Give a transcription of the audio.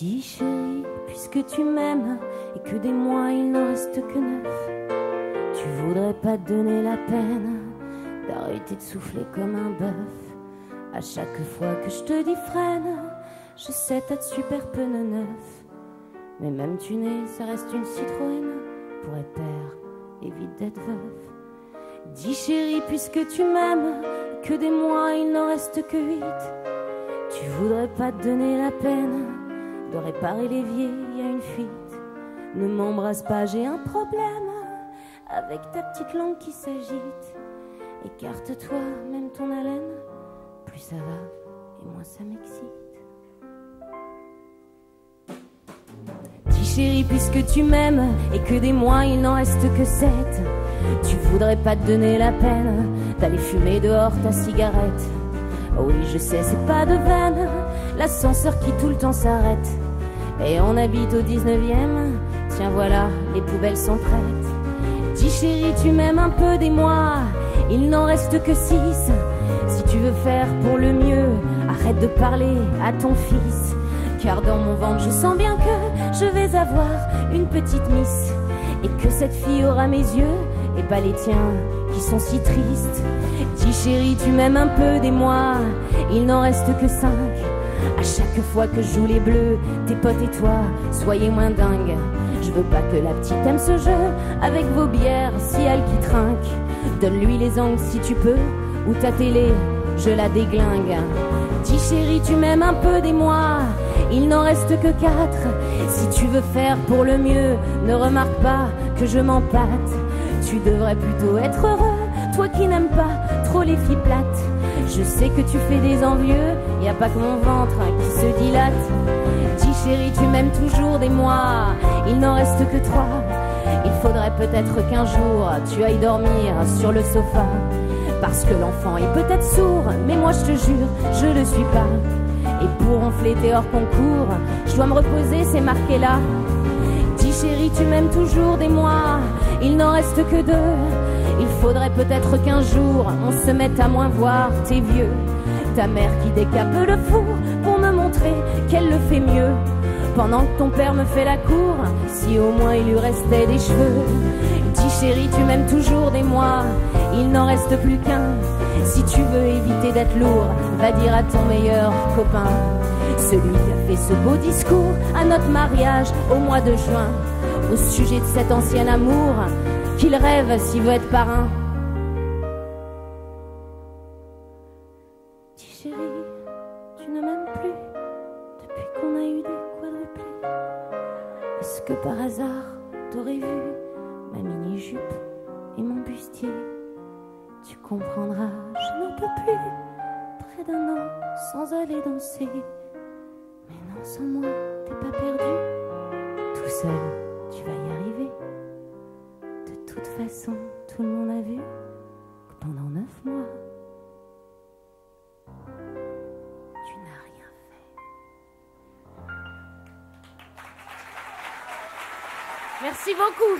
Dis chérie, puisque tu m'aimes et que des mois il n'en reste que neuf, tu voudrais pas te donner la peine d'arrêter de souffler comme un bœuf. À chaque fois que je te dis freine, je sais t'as de super pneus neufs. Mais même tu n'es, ça reste une Citroën pour être père, évite d'être veuf. Dis chérie, puisque tu m'aimes, que des mois il n'en reste que huit, tu voudrais pas te donner la peine de réparer l'évier, y a une fuite. Ne m'embrasse pas, j'ai un problème avec ta petite langue qui s'agite. Écarte-toi, même ton haleine, plus ça va et moins ça m'excite. Dis chérie, puisque tu m'aimes et que des mois il n'en reste que sept, tu voudrais pas te donner la peine d'aller fumer dehors ta cigarette? Oh oui, je sais, c'est pas de veine, l'ascenseur qui tout le temps s'arrête. Et on habite au 19ème, tiens voilà, les poubelles sont prêtes. Dis chérie, tu m'aimes un peu des mois, il n'en reste que six. Si tu veux faire pour le mieux, arrête de parler à ton fils. Car dans mon ventre, je sens bien que je vais avoir une petite miss. Et que cette fille aura mes yeux et pas les tiens qui sont si tristes. Dis chérie, tu m'aimes un peu des mois, il n'en reste que cinq. À chaque fois que je joue les bleus, tes potes et toi, soyez moins dingues. Je veux pas que la petite aime ce jeu avec vos bières, si elle qui trinque. Donne-lui les angles si tu peux, ou ta télé, je la déglingue. Dis chérie, tu m'aimes un peu des mois, il n'en reste que quatre. Si tu veux faire pour le mieux, ne remarque pas que je m'empâte. Tu devrais plutôt être heureux, toi qui n'aimes pas trop les filles plates. Je sais que tu fais des envieux, y a pas que mon ventre qui se dilate. Dis chérie, tu m'aimes toujours des mois, il n'en reste que trois. Il faudrait peut-être qu'un jour tu ailles dormir sur le sofa. Parce que l'enfant est peut-être sourd, mais moi je te jure, je le suis pas. Et pour enfler tes hors concours, je dois me reposer, c'est marqué là. Dis chérie, tu m'aimes toujours des mois, il n'en reste que deux. Il faudrait peut-être qu'un jour on se mette à moins voir tes vieux. Ta mère qui décape le four pour me montrer qu'elle le fait mieux. Pendant que ton père me fait la cour, si au moins il lui restait des cheveux. Dis chérie, tu m'aimes toujours des mois, il n'en reste plus qu'un. Si tu veux éviter d'être lourd, va dire à ton meilleur copain, celui qui a fait ce beau discours à notre mariage au mois de juin, au sujet de cet ancien amour qu'il rêve s'il veut être parrain. Dis chérie, tu ne m'aimes plus depuis qu'on a eu des quadruplés. Est-ce que par hasard t'aurais vu ma mini-jupe et mon bustier? Tu comprendras, je n'en peux plus. Près d'un an sans aller danser. Mais non, sans moi, t'es pas perdu. Tout seul, tu vas y arriver. Toute façon, tout le monde a vu que pendant neuf mois, tu n'as rien fait. Merci beaucoup.